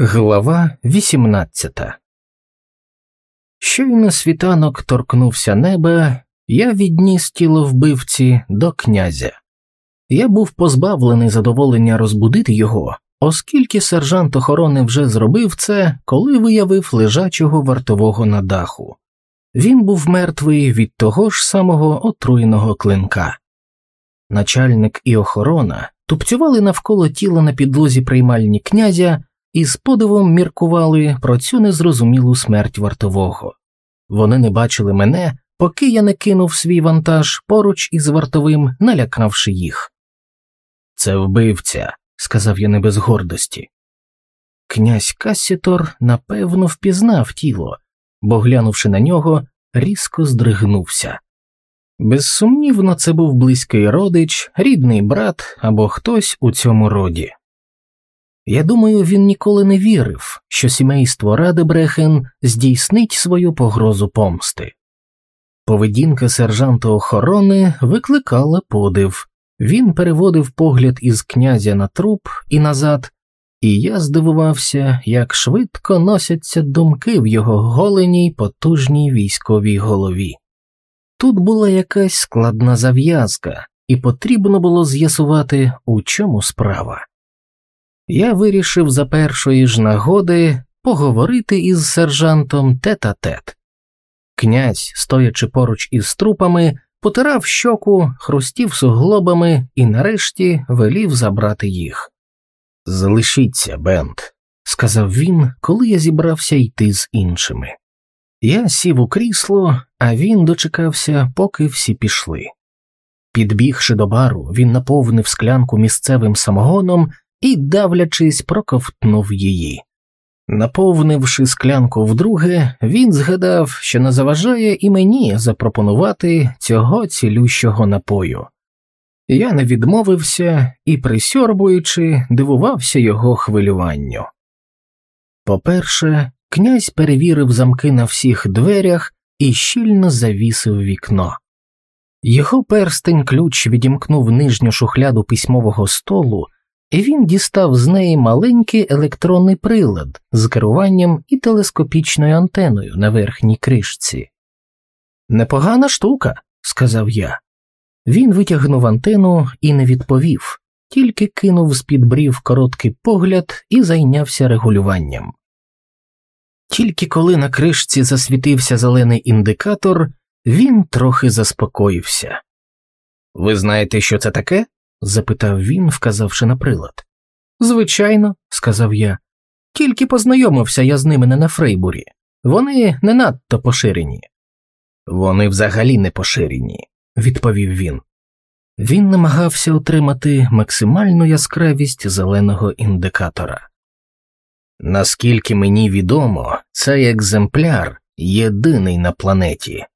Глава 18 Щойно світанок торкнувся неба, я відніс тіло вбивці до князя. Я був позбавлений задоволення розбудити його, оскільки сержант охорони вже зробив це, коли виявив лежачого вартового на даху. Він був мертвий від того ж самого отруєного клинка. Начальник і охорона тупцювали навколо тіла на підлозі приймальні князя і з подивом міркували про цю незрозумілу смерть вартового. Вони не бачили мене, поки я не кинув свій вантаж поруч із вартовим, налякавши їх. Це вбивця, сказав я не без гордості. Князь Кассітор напевно впізнав тіло, бо, глянувши на нього, різко здригнувся. Безсумнівно, це був близький родич, рідний брат або хтось у цьому роді. Я думаю, він ніколи не вірив, що сімейство Радебрехен здійснить свою погрозу помсти. Поведінка сержанта охорони викликала подив, він переводив погляд із князя на труп і назад, і я здивувався, як швидко носяться думки в його голеній потужній військовій голові. Тут була якась складна зав'язка, і потрібно було з'ясувати, у чому справа я вирішив за першої ж нагоди поговорити із сержантом тет-а-тет. -тет. Князь, стоячи поруч із трупами, потирав щоку, хрустів суглобами і нарешті велів забрати їх. Залишіться, Бент, сказав він, коли я зібрався йти з іншими. Я сів у крісло, а він дочекався, поки всі пішли. Підбігши до бару, він наповнив склянку місцевим самогоном і, давлячись, проковтнув її. Наповнивши склянку вдруге, він згадав, що не заважає і мені запропонувати цього цілющого напою. Я не відмовився і, присьорбуючи, дивувався його хвилюванню. По перше, князь перевірив замки на всіх дверях і щільно завісив вікно. Його перстень ключ відімкнув нижню шухляду письмового столу і він дістав з неї маленький електронний прилад з керуванням і телескопічною антеною на верхній кришці. Непогана штука, сказав я. Він витягнув антену і не відповів, тільки кинув з під брів короткий погляд і зайнявся регулюванням. Тільки коли на кришці засвітився зелений індикатор, він трохи заспокоївся. Ви знаєте, що це таке? Запитав він, вказавши на прилад. Звичайно, сказав я, тільки познайомився я з ними не на Фрейбурі. Вони не надто поширені. Вони взагалі не поширені, відповів він. Він намагався отримати максимальну яскравість зеленого індикатора. Наскільки мені відомо, цей екземпляр єдиний на планеті,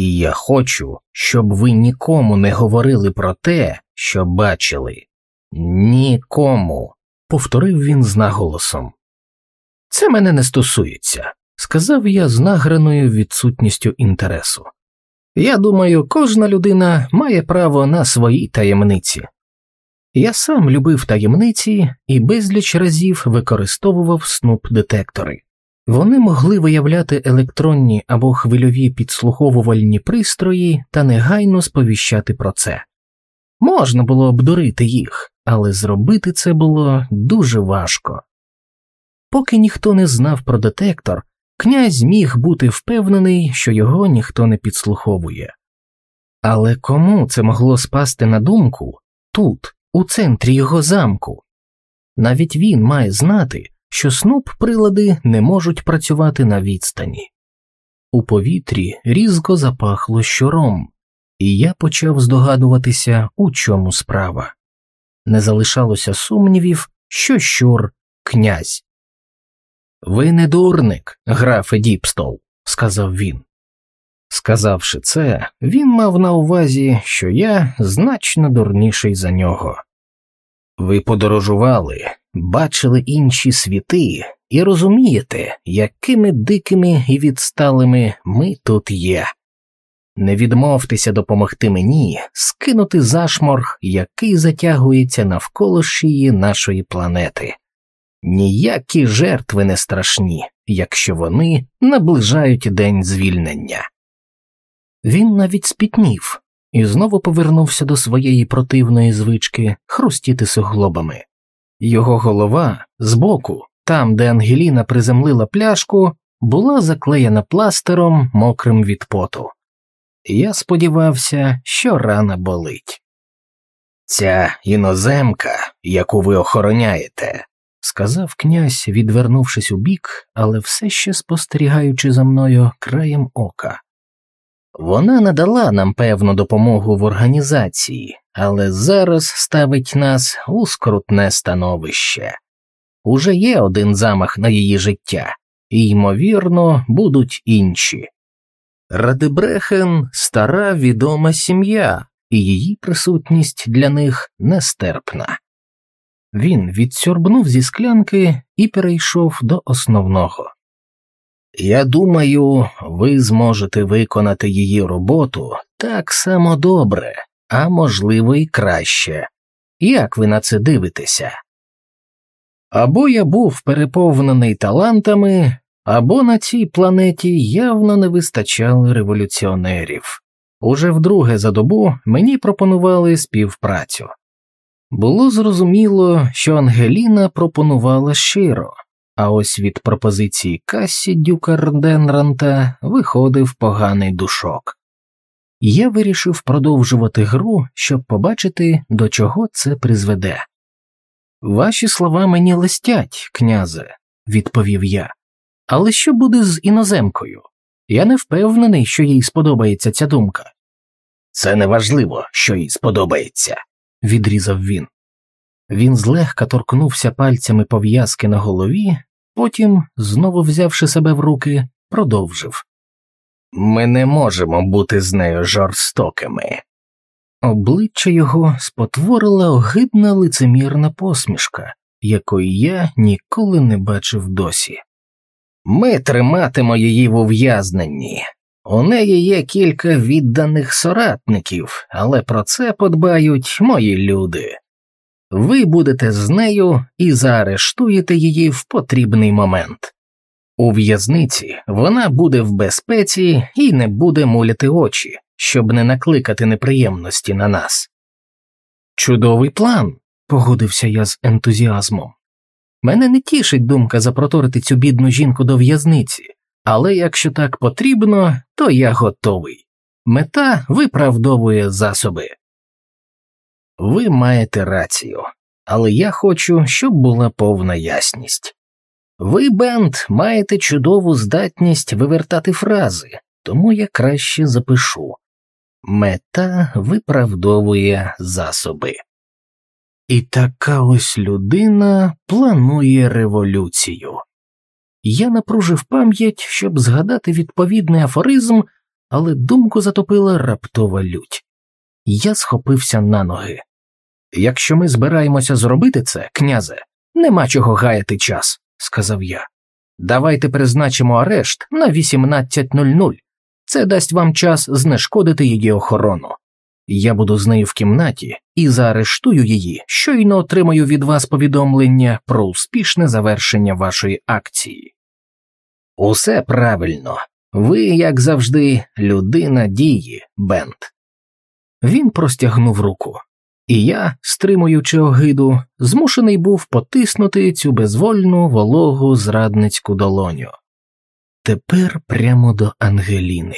і я хочу, щоб ви нікому не говорили про те, що бачили. Нікому, повторив він з наголосом. Це мене не стосується, сказав я з награною відсутністю інтересу. Я думаю, кожна людина має право на свої таємниці. Я сам любив таємниці і безліч разів використовував снуп детектори. Вони могли виявляти електронні або хвильові підслуховувальні пристрої та негайно сповіщати про це. Можна було обдурити їх, але зробити це було дуже важко. Поки ніхто не знав про детектор, князь міг бути впевнений, що його ніхто не підслуховує. Але кому це могло спасти на думку тут, у центрі його замку? Навіть він має знати, що снуп прилади не можуть працювати на відстані. У повітрі різко запахло щором, і я почав здогадуватися, у чому справа. Не залишалося сумнівів, що щур князь. Ви не дурник, графе Діпстол, сказав він. Сказавши це, він мав на увазі, що я значно дурніший за нього. Ви подорожували, бачили інші світи і розумієте, якими дикими і відсталими ми тут є. Не відмовтеся допомогти мені скинути зашморг, який затягується навколо шиї нашої планети. Ніякі жертви не страшні, якщо вони наближають день звільнення. Він навіть спітнів і знову повернувся до своєї противної звички хрустіти суглобами. Його голова збоку, там, де Ангеліна приземлила пляшку, була заклеєна пластером мокрим від поту. Я сподівався, що рана болить. Ця іноземка, яку ви охороняєте, сказав князь, відвернувшись у бік, але все ще спостерігаючи за мною краєм ока. Вона надала нам певну допомогу в організації, але зараз ставить нас у скрутне становище. Уже є один замах на її життя, і, ймовірно, будуть інші. Радебрехен стара відома сім'я, і її присутність для них нестерпна. Він відсьорбнув зі склянки і перейшов до основного. Я думаю, ви зможете виконати її роботу так само добре, а можливо, і краще. Як ви на це дивитеся? Або я був переповнений талантами, або на цій планеті явно не вистачало революціонерів. Уже вдруге за добу мені пропонували співпрацю. Було зрозуміло, що Ангеліна пропонувала щиро, а ось від пропозиції Кассі Дюка Рденранта виходив поганий душок. Я вирішив продовжувати гру, щоб побачити, до чого це призведе. Ваші слова мені листять, князе, відповів я. Але що буде з іноземкою? Я не впевнений, що їй сподобається ця думка. Це не важливо, що їй сподобається, відрізав він. Він злегка торкнувся пальцями пов'язки на голові, потім, знову взявши себе в руки, продовжив Ми не можемо бути з нею жорстокими. Обличчя його спотворила огидна лицемірна посмішка, якої я ніколи не бачив досі. Ми триматимо її в ув'язненні. У неї є кілька відданих соратників, але про це подбають мої люди. Ви будете з нею і заарештуєте її в потрібний момент. У в'язниці вона буде в безпеці і не буде муляти очі, щоб не накликати неприємності на нас. Чудовий план, погодився я з ентузіазмом. Мене не тішить думка запроторити цю бідну жінку до в'язниці, але якщо так потрібно, то я готовий. Мета виправдовує засоби. Ви маєте рацію, але я хочу, щоб була повна ясність. Ви, Бенд, маєте чудову здатність вивертати фрази, тому я краще запишу мета виправдовує засоби. І така ось людина планує революцію. Я напружив пам'ять, щоб згадати відповідний афоризм, але думку затопила раптова лють. Я схопився на ноги. Якщо ми збираємося зробити це, князе, нема чого гаяти час, сказав я. Давайте призначимо арешт на 18.00. Це дасть вам час знешкодити її охорону. Я буду з нею в кімнаті і заарештую її, щойно отримаю від вас повідомлення про успішне завершення вашої акції. Усе правильно, ви, як завжди, людина дії, Бент. Він простягнув руку, і я, стримуючи огиду, змушений був потиснути цю безвольну вологу зрадницьку долоню. Тепер прямо до Ангеліни.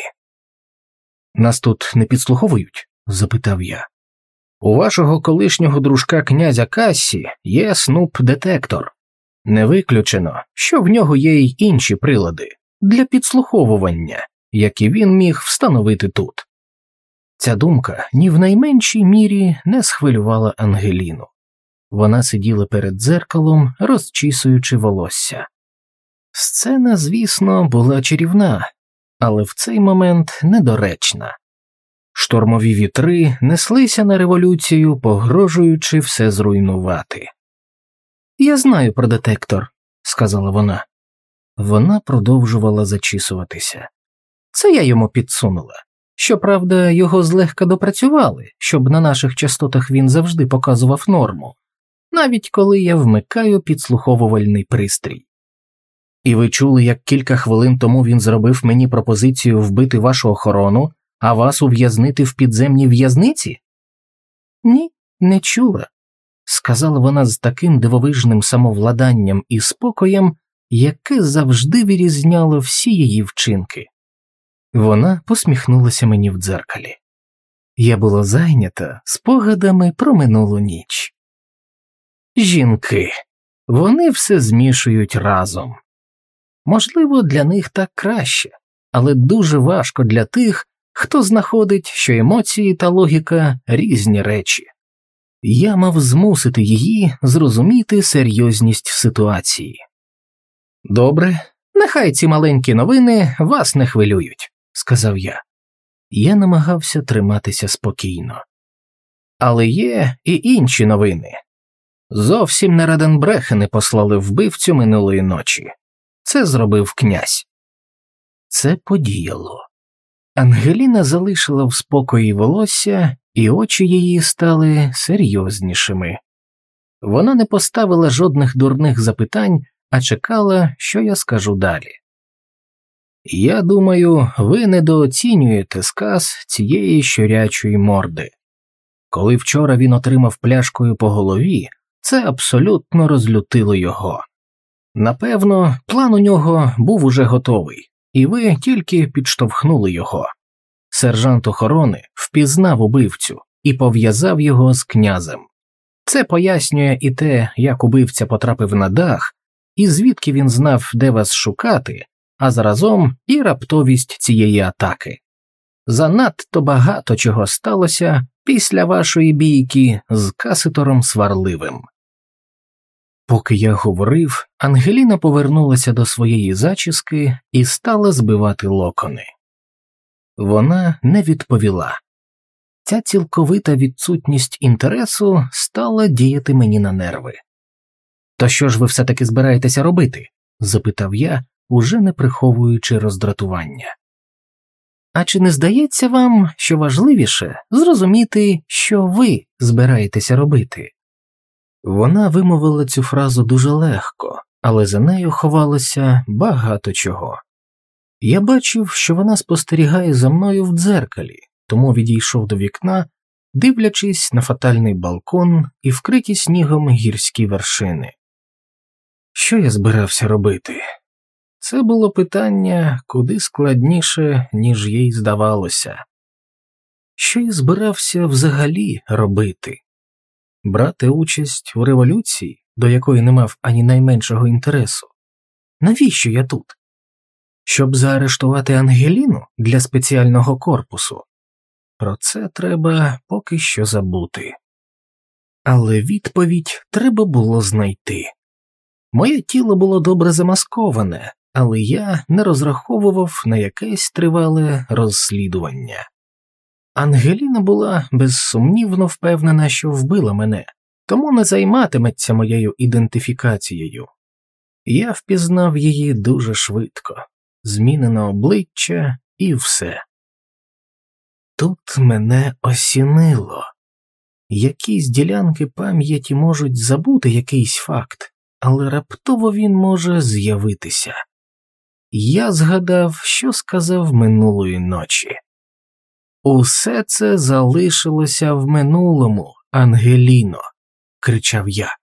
Нас тут не підслуховують? запитав я. У вашого колишнього дружка князя Кассі є снуп детектор. Не виключено, що в нього є й інші прилади для підслуховування, які він міг встановити тут. Ця думка ні в найменшій мірі не схвилювала Ангеліну. Вона сиділа перед дзеркалом, розчісуючи волосся. Сцена, звісно, була чарівна, але в цей момент недоречна. Штормові вітри неслися на революцію, погрожуючи все зруйнувати. Я знаю про детектор, сказала вона. Вона продовжувала зачісуватися. Це я йому підсунула. Щоправда, його злегка допрацювали, щоб на наших частотах він завжди показував норму. навіть коли я вмикаю підслуховувальний пристрій. І ви чули, як кілька хвилин тому він зробив мені пропозицію вбити вашу охорону, а вас ув'язнити в підземній в'язниці? Ні, не чула, сказала вона з таким дивовижним самовладанням і спокоєм, яке завжди вирізняло всі її вчинки. Вона посміхнулася мені в дзеркалі. Я була зайнята спогадами про минулу ніч. Жінки, вони все змішують разом. Можливо, для них так краще, але дуже важко для тих, хто знаходить, що емоції та логіка різні речі. Я мав змусити її зрозуміти серйозність ситуації. Добре, нехай ці маленькі новини вас не хвилюють, сказав я. Я намагався триматися спокійно. Але є і інші новини. Зовсім не Раденбрехени послали вбивцю минулої ночі. Це зробив князь. Це подіяло. Ангеліна залишила в спокої волосся, і очі її стали серйознішими. Вона не поставила жодних дурних запитань, а чекала, що я скажу далі. Я думаю, ви недооцінюєте сказ цієї щорячої морди. Коли вчора він отримав пляшкою по голові, це абсолютно розлютило його. Напевно, план у нього був уже готовий, і ви тільки підштовхнули його. Сержант охорони впізнав убивцю і пов'язав його з князем. Це пояснює і те, як убивця потрапив на дах, і звідки він знав, де вас шукати, а заразом і раптовість цієї атаки. Занадто багато чого сталося після вашої бійки з каситором сварливим. Поки я говорив, Ангеліна повернулася до своєї зачіски і стала збивати локони. Вона не відповіла. Ця цілковита відсутність інтересу стала діяти мені на нерви. То що ж ви все таки збираєтеся робити? запитав я, уже не приховуючи роздратування. А чи не здається вам, що важливіше зрозуміти, що ви збираєтеся робити? Вона вимовила цю фразу дуже легко, але за нею ховалося багато чого. Я бачив, що вона спостерігає за мною в дзеркалі, тому відійшов до вікна, дивлячись на фатальний балкон і вкриті снігом гірські вершини. Що я збирався робити? Це було питання куди складніше, ніж їй здавалося. Що я збирався взагалі робити? Брати участь у революції, до якої не мав ані найменшого інтересу? Навіщо я тут? Щоб заарештувати Ангеліну для спеціального корпусу? Про це треба поки що забути. Але відповідь треба було знайти. Моє тіло було добре замасковане, але я не розраховував на якесь тривале розслідування. Ангеліна була безсумнівно впевнена, що вбила мене, тому не займатиметься моєю ідентифікацією. Я впізнав її дуже швидко, змінено обличчя і все. Тут мене осінило. Якісь ділянки пам'яті можуть забути якийсь факт, але раптово він може з'явитися. Я згадав, що сказав минулої ночі. Усе це залишилося в минулому, Ангеліно, кричав я.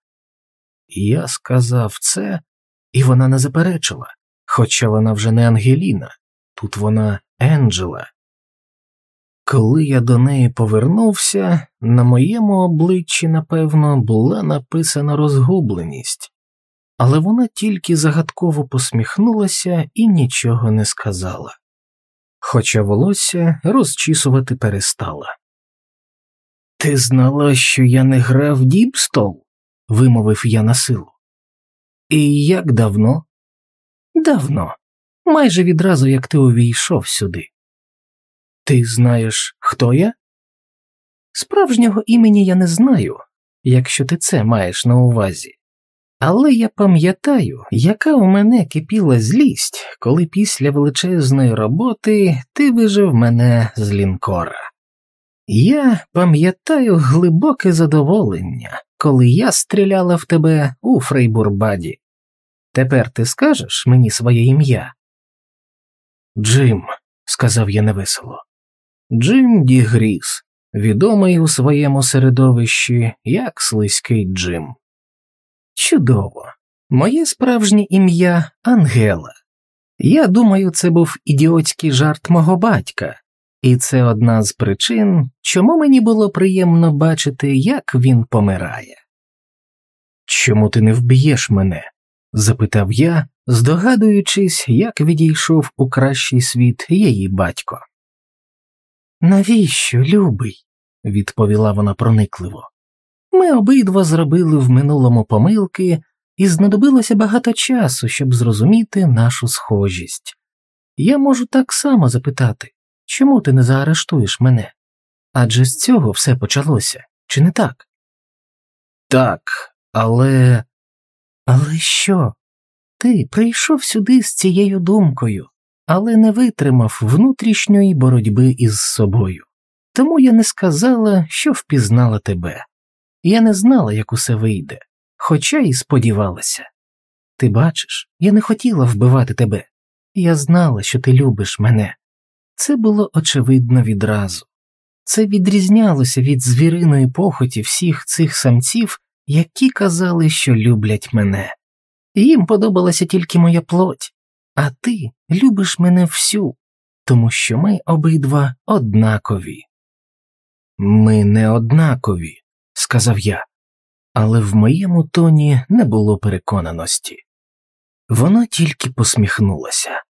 Я сказав це, і вона не заперечила, хоча вона вже не Ангеліна, тут вона Енджела. Коли я до неї повернувся, на моєму обличчі, напевно, була написана розгубленість, але вона тільки загадково посміхнулася і нічого не сказала, хоча волосся розчісувати перестала. Ти знала, що я не грав дібстол? вимовив я на силу. І як давно? Давно, майже відразу як ти увійшов сюди. Ти знаєш, хто я? Справжнього імені я не знаю, якщо ти це маєш на увазі. Але я пам'ятаю, яка у мене кипіла злість, коли після величезної роботи ти вижив мене з лінкора. Я пам'ятаю глибоке задоволення, коли я стріляла в тебе у Фрейбурбаді. Тепер ти скажеш мені своє ім'я? Джим, сказав я невесело. Джим Дігріс, відомий у своєму середовищі як слизький Джим. Чудово, моє справжнє ім'я Ангела. Я думаю, це був ідіотський жарт мого батька, і це одна з причин, чому мені було приємно бачити, як він помирає. Чому ти не вб'єш мене? запитав я, здогадуючись, як відійшов у кращий світ її батько. Навіщо, любий? відповіла вона проникливо. Ми обидва зробили в минулому помилки, і знадобилося багато часу, щоб зрозуміти нашу схожість. Я можу так само запитати чому ти не заарештуєш мене? Адже з цього все почалося, чи не так? Так, але. Але що? Ти прийшов сюди з цією думкою, але не витримав внутрішньої боротьби із собою. Тому я не сказала, що впізнала тебе. Я не знала, як усе вийде, хоча й сподівалася. Ти бачиш, я не хотіла вбивати тебе. Я знала, що ти любиш мене. Це було очевидно відразу. Це відрізнялося від звіриної похоті всіх цих самців, які казали, що люблять мене. Їм подобалася тільки моя плоть, а ти любиш мене всю, тому що ми обидва однакові. Ми не однакові, сказав я, але в моєму тоні не було переконаності. Вона тільки посміхнулася.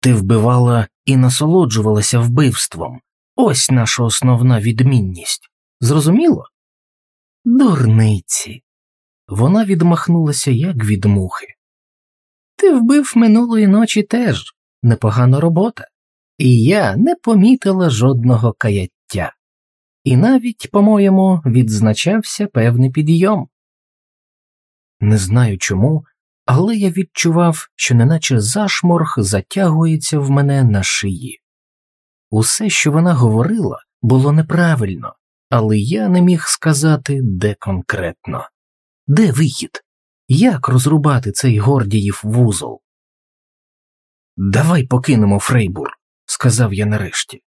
Ти вбивала і насолоджувалася вбивством. Ось наша основна відмінність. Зрозуміло? Дурниці. Вона відмахнулася, як від мухи. Ти вбив минулої ночі теж непогана робота, і я не помітила жодного каяття. І навіть, по-моєму, відзначався певний підйом. Не знаю чому, але я відчував, що неначе зашморг затягується в мене на шиї. Усе, що вона говорила, було неправильно, але я не міг сказати, де конкретно, де вихід, як розрубати цей гордіїв вузол. Давай покинемо Фрейбур, сказав я нарешті.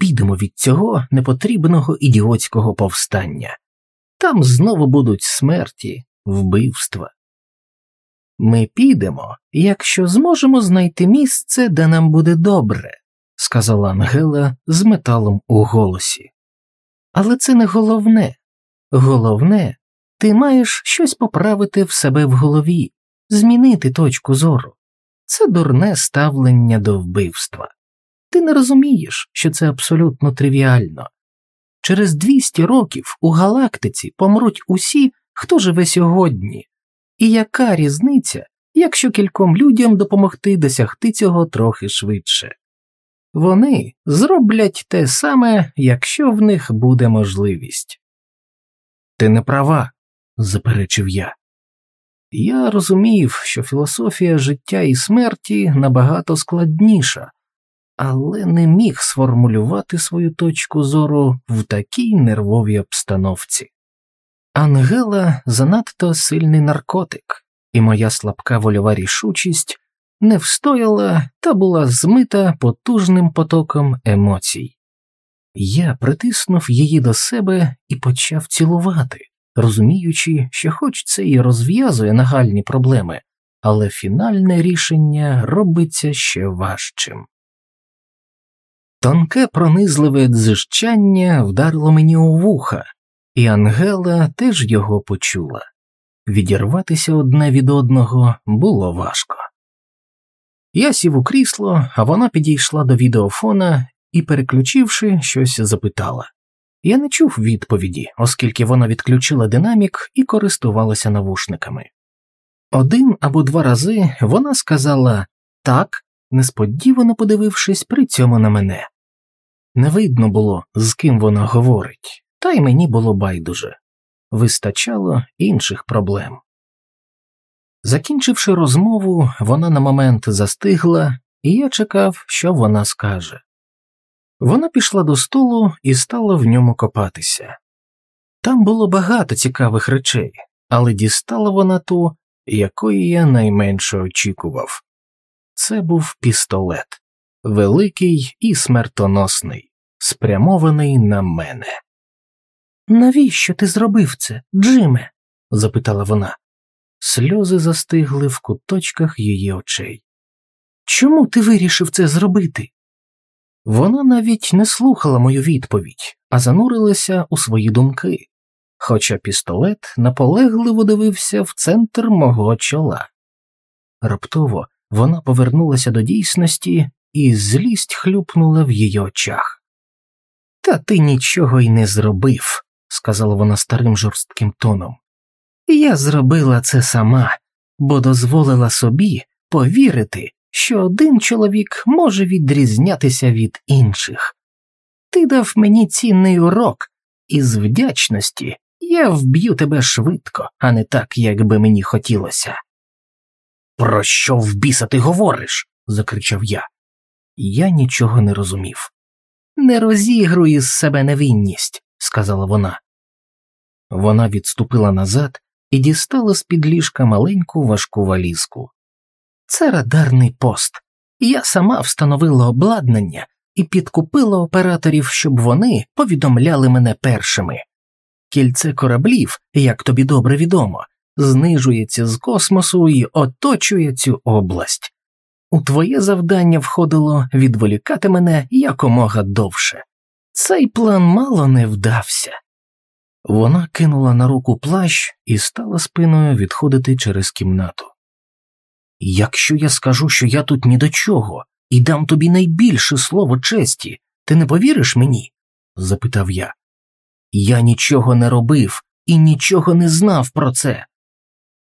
Підемо від цього непотрібного ідіотського повстання. Там знову будуть смерті, вбивства. Ми підемо, якщо зможемо знайти місце, де нам буде добре, сказала Ангела з металом у голосі. Але це не головне. Головне, ти маєш щось поправити в себе в голові, змінити точку зору. Це дурне ставлення до вбивства. Ти не розумієш, що це абсолютно тривіально. Через 200 років у галактиці помруть усі, хто живе сьогодні, і яка різниця, якщо кільком людям допомогти досягти цього трохи швидше? Вони зроблять те саме, якщо в них буде можливість. Ти не права, заперечив я. Я розумів, що філософія життя і смерті набагато складніша, але не міг сформулювати свою точку зору в такій нервовій обстановці. Ангела занадто сильний наркотик, і моя слабка вольова рішучість не встояла та була змита потужним потоком емоцій. Я притиснув її до себе і почав цілувати, розуміючи, що хоч це і розв'язує нагальні проблеми, але фінальне рішення робиться ще важчим. Тонке пронизливе дзижчання вдарило мені у вуха, і Ангела теж його почула. Відірватися одне від одного було важко. Я сів у крісло, а вона підійшла до відеофона і, переключивши, щось запитала. Я не чув відповіді, оскільки вона відключила динамік і користувалася навушниками. Один або два рази вона сказала так, несподівано подивившись при цьому на мене. Не видно було, з ким вона говорить, та й мені було байдуже вистачало інших проблем. Закінчивши розмову, вона на момент застигла, і я чекав, що вона скаже. Вона пішла до столу і стала в ньому копатися. Там було багато цікавих речей, але дістала вона ту, якої я найменше очікував. Це був пістолет, великий і смертоносний, спрямований на мене. Навіщо ти зробив це, Джиме? запитала вона. Сльози застигли в куточках її очей. Чому ти вирішив це зробити? Вона навіть не слухала мою відповідь, а занурилася у свої думки, хоча пістолет наполегливо дивився в центр мого чола. Раптово вона повернулася до дійсності, і злість хлюпнула в її очах. Та ти нічого й не зробив, сказала вона старим жорстким тоном. Я зробила це сама, бо дозволила собі повірити, що один чоловік може відрізнятися від інших. Ти дав мені цінний урок, і з вдячності я вб'ю тебе швидко, а не так, як би мені хотілося. Про що в біса ти говориш? закричав я. Я нічого не розумів. Не розігруй із себе невинність, сказала вона. Вона відступила назад і дістала з під ліжка маленьку важку валізку. Це радарний пост. Я сама встановила обладнання і підкупила операторів, щоб вони повідомляли мене першими. Кільце кораблів, як тобі добре відомо, знижується з космосу і оточує цю область. У твоє завдання входило відволікати мене якомога довше. Цей план мало не вдався. Вона кинула на руку плащ і стала спиною відходити через кімнату. Якщо я скажу, що я тут ні до чого, і дам тобі найбільше слово честі, ти не повіриш мені? запитав я. Я нічого не робив і нічого не знав про це.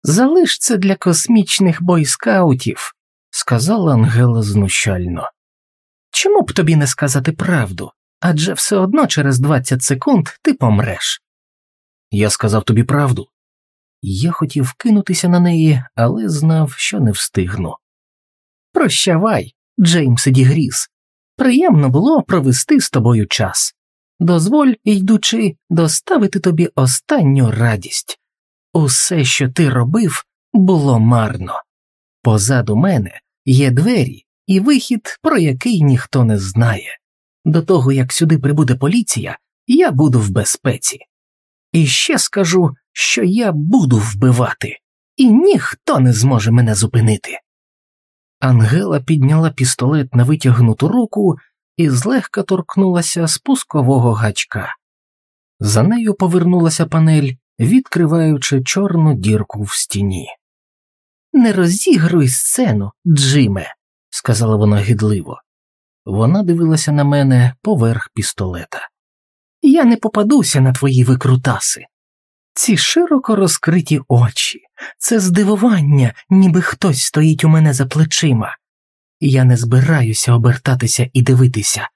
Залиш це для космічних бойскаутів, сказала Ангела знущально. Чому б тобі не сказати правду? Адже все одно через 20 секунд ти помреш. Я сказав тобі правду. Я хотів кинутися на неї, але знав, що не встигну. Прощавай, Джеймс Дігріс. Приємно було провести з тобою час. Дозволь, йдучи, доставити тобі останню радість. Усе, що ти робив, було марно. Позаду мене є двері і вихід, про який ніхто не знає. До того як сюди прибуде поліція, я буду в безпеці. І ще скажу, що я буду вбивати, і ніхто не зможе мене зупинити. Ангела підняла пістолет на витягнуту руку і злегка торкнулася спускового гачка. За нею повернулася панель, відкриваючи чорну дірку в стіні. Не розігруй сцену, Джиме, сказала вона гидливо. Вона дивилася на мене поверх пістолета. Я не попадуся на твої викрутаси. Ці широко розкриті очі, це здивування, ніби хтось стоїть у мене за плечима. Я не збираюся обертатися і дивитися.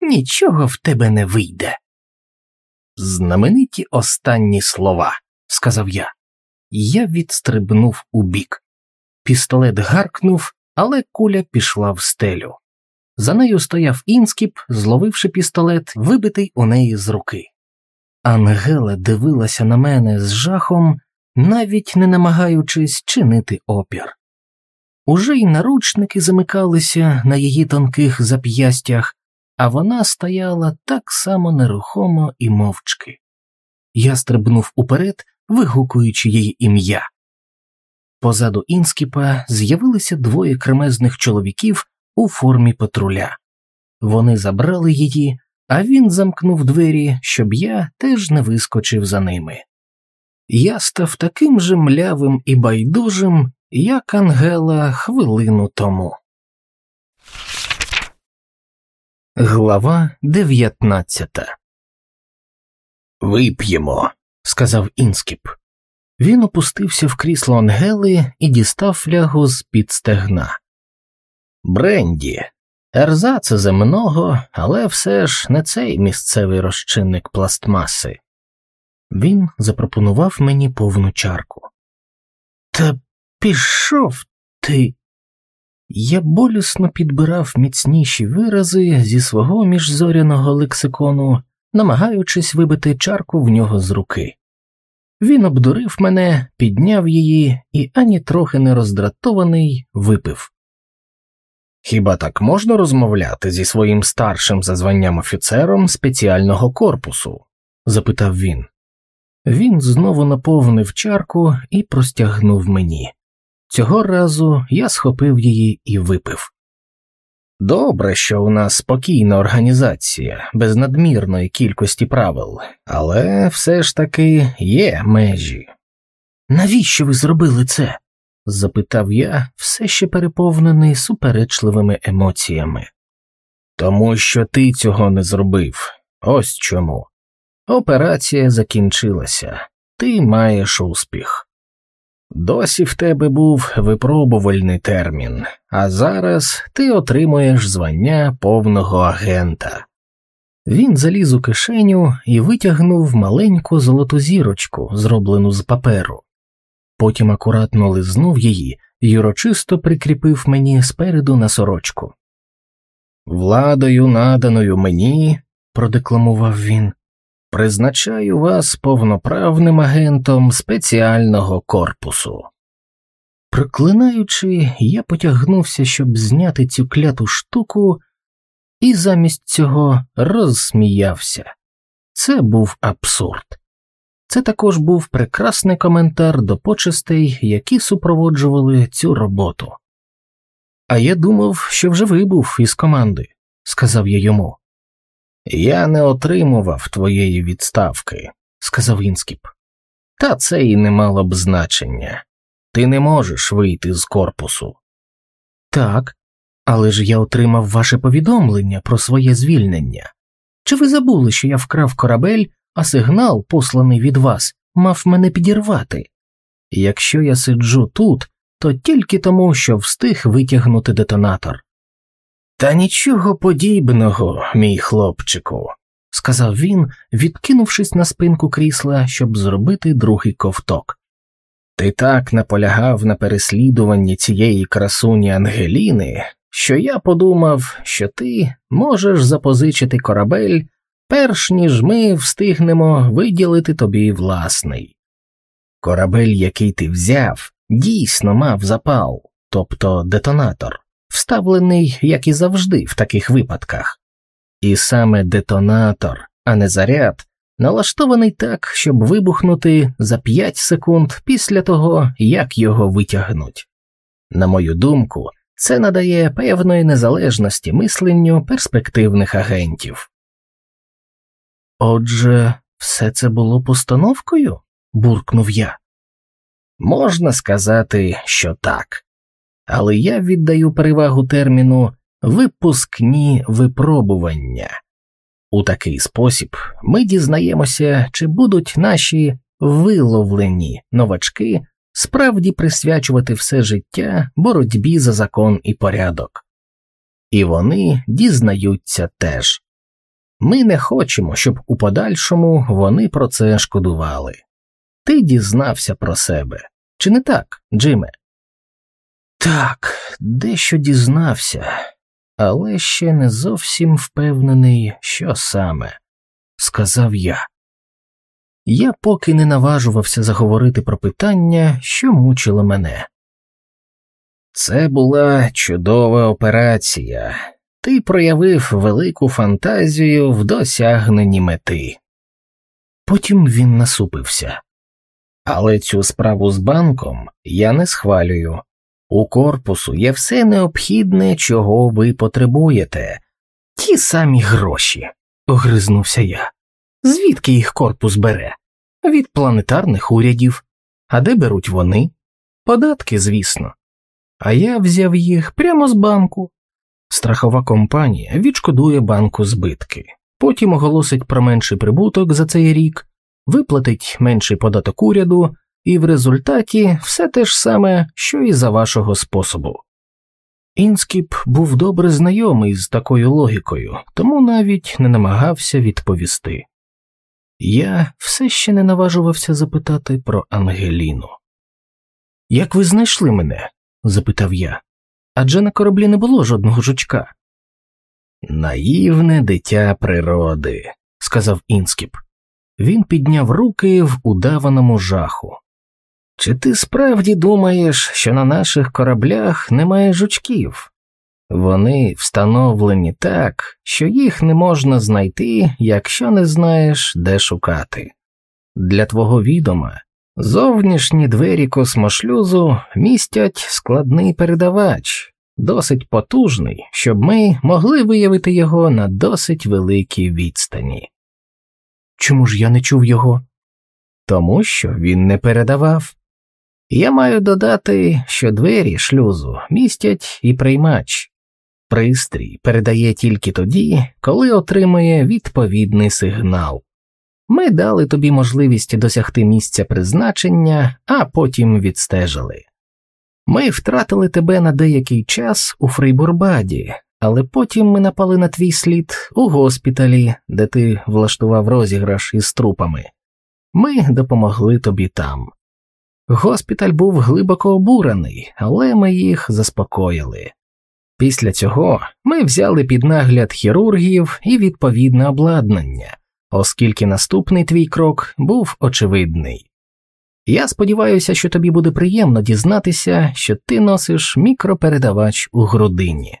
Нічого в тебе не вийде. Знамениті останні слова, сказав я. Я відстрибнув у бік. Пістолет гаркнув, але куля пішла в стелю. За нею стояв інскіп, зловивши пістолет, вибитий у неї з руки. Ангела дивилася на мене з жахом, навіть не намагаючись чинити опір. Уже й наручники замикалися на її тонких зап'ястях, а вона стояла так само нерухомо і мовчки. Я стрибнув уперед, вигукуючи її ім'я. Позаду інскіпа з'явилися двоє кремезних чоловіків у формі патруля. Вони забрали її, а він замкнув двері, щоб я теж не вискочив за ними. Я став таким же млявим і байдужим, як Ангела хвилину тому. Глава дев'ятнадцята Вип'ємо, сказав інскіп. Він опустився в крісло Ангели і дістав флягу з під стегна. Бренді, ерзаце земного, але все ж не цей місцевий розчинник пластмаси. Він запропонував мені повну чарку. Та пішов ти. Я болісно підбирав міцніші вирази зі свого міжзоряного лексикону, намагаючись вибити чарку в нього з руки. Він обдурив мене, підняв її і ані трохи не роздратований випив. Хіба так можна розмовляти зі своїм старшим за званням офіцером спеціального корпусу? запитав він. Він знову наповнив чарку і простягнув мені. Цього разу я схопив її і випив. Добре, що у нас спокійна організація, без надмірної кількості правил, але все ж таки є межі. Навіщо ви зробили це? запитав я, все ще переповнений суперечливими емоціями. Тому що ти цього не зробив. Ось чому. Операція закінчилася, ти маєш успіх. Досі в тебе був випробувальний термін, а зараз ти отримуєш звання повного агента. Він заліз у кишеню і витягнув маленьку золоту зірочку, зроблену з паперу. Потім акуратно лизнув її і урочисто прикріпив мені спереду на сорочку. Владою, наданою мені, продекламував він, Призначаю вас повноправним агентом спеціального корпусу. Проклинаючи, я потягнувся, щоб зняти цю кляту штуку, і замість цього розсміявся. Це був абсурд. Це також був прекрасний коментар до почестей, які супроводжували цю роботу. А я думав, що вже вибув із команди, сказав я йому. Я не отримував твоєї відставки, сказав Інскіп. Та це і не мало б значення. Ти не можеш вийти з корпусу. Так, але ж я отримав ваше повідомлення про своє звільнення. Чи ви забули, що я вкрав корабель, а сигнал, посланий від вас, мав мене підірвати? Якщо я сиджу тут, то тільки тому, що встиг витягнути детонатор. Та нічого подібного, мій хлопчику, сказав він, відкинувшись на спинку крісла, щоб зробити другий ковток. Ти так наполягав на переслідуванні цієї красуні Ангеліни, що я подумав, що ти можеш запозичити корабель, перш ніж ми встигнемо виділити тобі власний. Корабель, який ти взяв, дійсно мав запал, тобто детонатор вставлений, як і завжди, в таких випадках, і саме детонатор, а не заряд, налаштований так, щоб вибухнути за 5 секунд після того, як його витягнуть. На мою думку, це надає певної незалежності мисленню перспективних агентів. Отже, все це було постановкою? буркнув я. Можна сказати, що так але я віддаю перевагу терміну випускні випробування. У такий спосіб ми дізнаємося, чи будуть наші виловлені новачки справді присвячувати все життя боротьбі за закон і порядок. І вони дізнаються теж. Ми не хочемо, щоб у подальшому вони про це шкодували. Ти дізнався про себе, чи не так, Джиме? Так, дещо дізнався, але ще не зовсім впевнений, що саме, сказав я. Я поки не наважувався заговорити про питання, що мучило мене. Це була чудова операція, ти проявив велику фантазію в досягненні мети. Потім він насупився. Але цю справу з банком я не схвалюю. У корпусу є все необхідне, чого ви потребуєте, ті самі гроші, огризнувся я. Звідки їх корпус бере? Від планетарних урядів. А де беруть вони? Податки, звісно. А я взяв їх прямо з банку. Страхова компанія відшкодує банку збитки, потім оголосить про менший прибуток за цей рік, виплатить менший податок уряду і в результаті все те ж саме, що і за вашого способу. Інскіп був добре знайомий з такою логікою, тому навіть не намагався відповісти. Я все ще не наважувався запитати про Ангеліну. Як ви знайшли мене? запитав я, адже на кораблі не було жодного жучка. Наївне дитя природи, сказав Інскіп. Він підняв руки в удаваному жаху. Чи ти справді думаєш, що на наших кораблях немає жучків? Вони встановлені так, що їх не можна знайти, якщо не знаєш, де шукати. Для твого відома зовнішні двері космошлюзу містять складний передавач, досить потужний, щоб ми могли виявити його на досить великій відстані. Чому ж я не чув його? Тому що він не передавав. Я маю додати, що двері шлюзу містять і приймач. Пристрій передає тільки тоді, коли отримує відповідний сигнал. Ми дали тобі можливість досягти місця призначення, а потім відстежили. Ми втратили тебе на деякий час у Фрейбурбаді, але потім ми напали на твій слід у госпіталі, де ти влаштував розіграш із трупами. Ми допомогли тобі там. Госпіталь був глибоко обурений, але ми їх заспокоїли. Після цього ми взяли під нагляд хірургів і відповідне обладнання, оскільки наступний твій крок був очевидний. Я сподіваюся, що тобі буде приємно дізнатися, що ти носиш мікропередавач у грудині.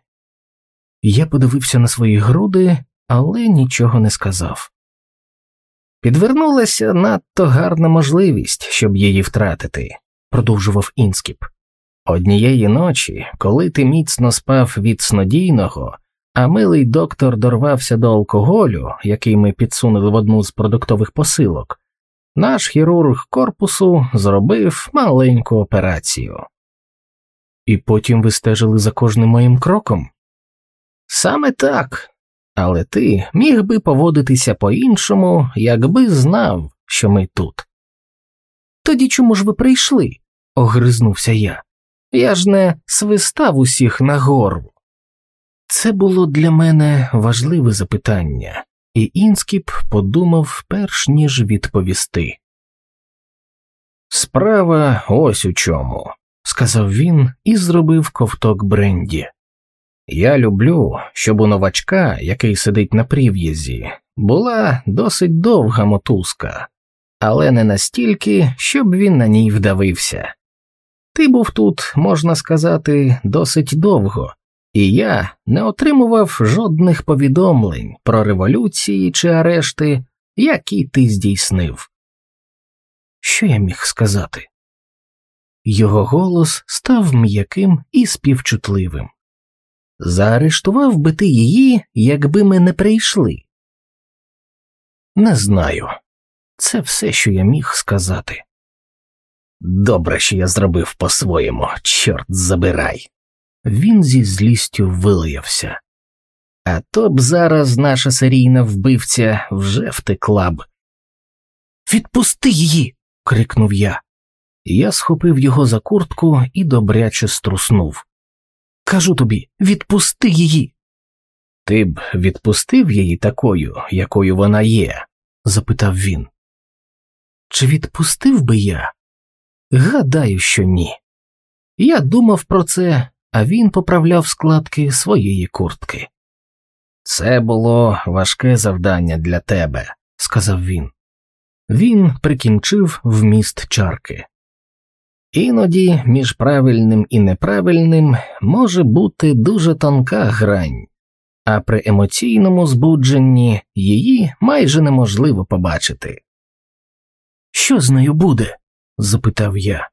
Я подивився на свої груди, але нічого не сказав. Підвернулася надто гарна можливість, щоб її втратити, продовжував Інскіп. Однієї ночі, коли ти міцно спав від снодійного, а милий доктор дорвався до алкоголю, який ми підсунули в одну з продуктових посилок, наш хірург корпусу зробив маленьку операцію. І потім ви стежили за кожним моїм кроком? Саме так, але ти міг би поводитися по іншому, якби знав, що ми тут. Тоді чому ж ви прийшли? огризнувся я. Я ж не свистав усіх нагору. Це було для мене важливе запитання, і Інскіп подумав перш ніж відповісти. Справа ось у чому, сказав він і зробив ковток бренді. Я люблю, щоб у новачка, який сидить на прив'язі, була досить довга мотузка, але не настільки, щоб він на ній вдавився. Ти був тут, можна сказати, досить довго, і я не отримував жодних повідомлень про революції чи арешти, які ти здійснив. Що я міг сказати? Його голос став м'яким і співчутливим. Заарештував би ти її, якби ми не прийшли? Не знаю. Це все, що я міг сказати. Добре, що я зробив по-своєму, чорт забирай. Він зі злістю вилаявся. А то б зараз наша серійна вбивця вже втекла б. Відпусти її. крикнув я. Я схопив його за куртку і добряче струснув. Кажу тобі, відпусти її. Ти б відпустив її такою, якою вона є? запитав він. Чи відпустив би я? Гадаю, що ні. Я думав про це, а він поправляв складки своєї куртки. Це було важке завдання для тебе, сказав він. Він прикінчив вміст чарки. Іноді між правильним і неправильним може бути дуже тонка грань, а при емоційному збудженні її майже неможливо побачити. Що з нею буде? запитав я.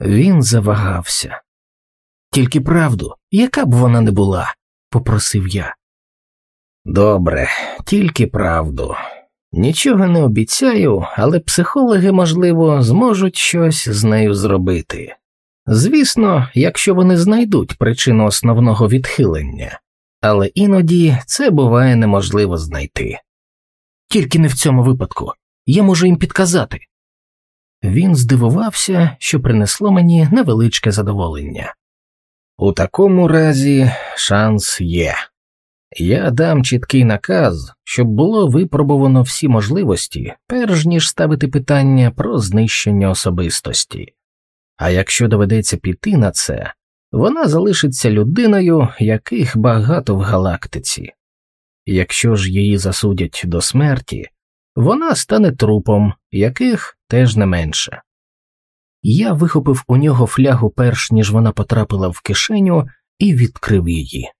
Він завагався. Тільки правду, яка б вона не була, попросив я. Добре, тільки правду. Нічого не обіцяю, але психологи, можливо, зможуть щось з нею зробити. Звісно, якщо вони знайдуть причину основного відхилення, але іноді це буває неможливо знайти. Тільки не в цьому випадку я можу їм підказати. Він здивувався, що принесло мені невеличке задоволення. У такому разі шанс є. Я дам чіткий наказ, щоб було випробувано всі можливості, перш ніж ставити питання про знищення особистості. А якщо доведеться піти на це, вона залишиться людиною, яких багато в галактиці. Якщо ж її засудять до смерті, вона стане трупом, яких теж не менше. Я вихопив у нього флягу перш ніж вона потрапила в кишеню, і відкрив її.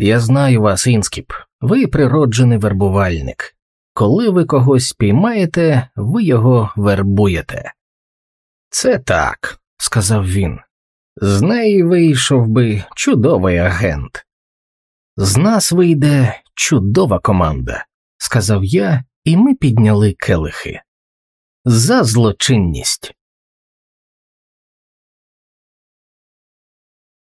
Я знаю вас, Інскіп, ви природжений вербувальник. Коли ви когось спіймаєте, ви його вербуєте. Це так, сказав він. З неї вийшов би чудовий агент. З нас вийде чудова команда, сказав я, і ми підняли келихи. За злочинність.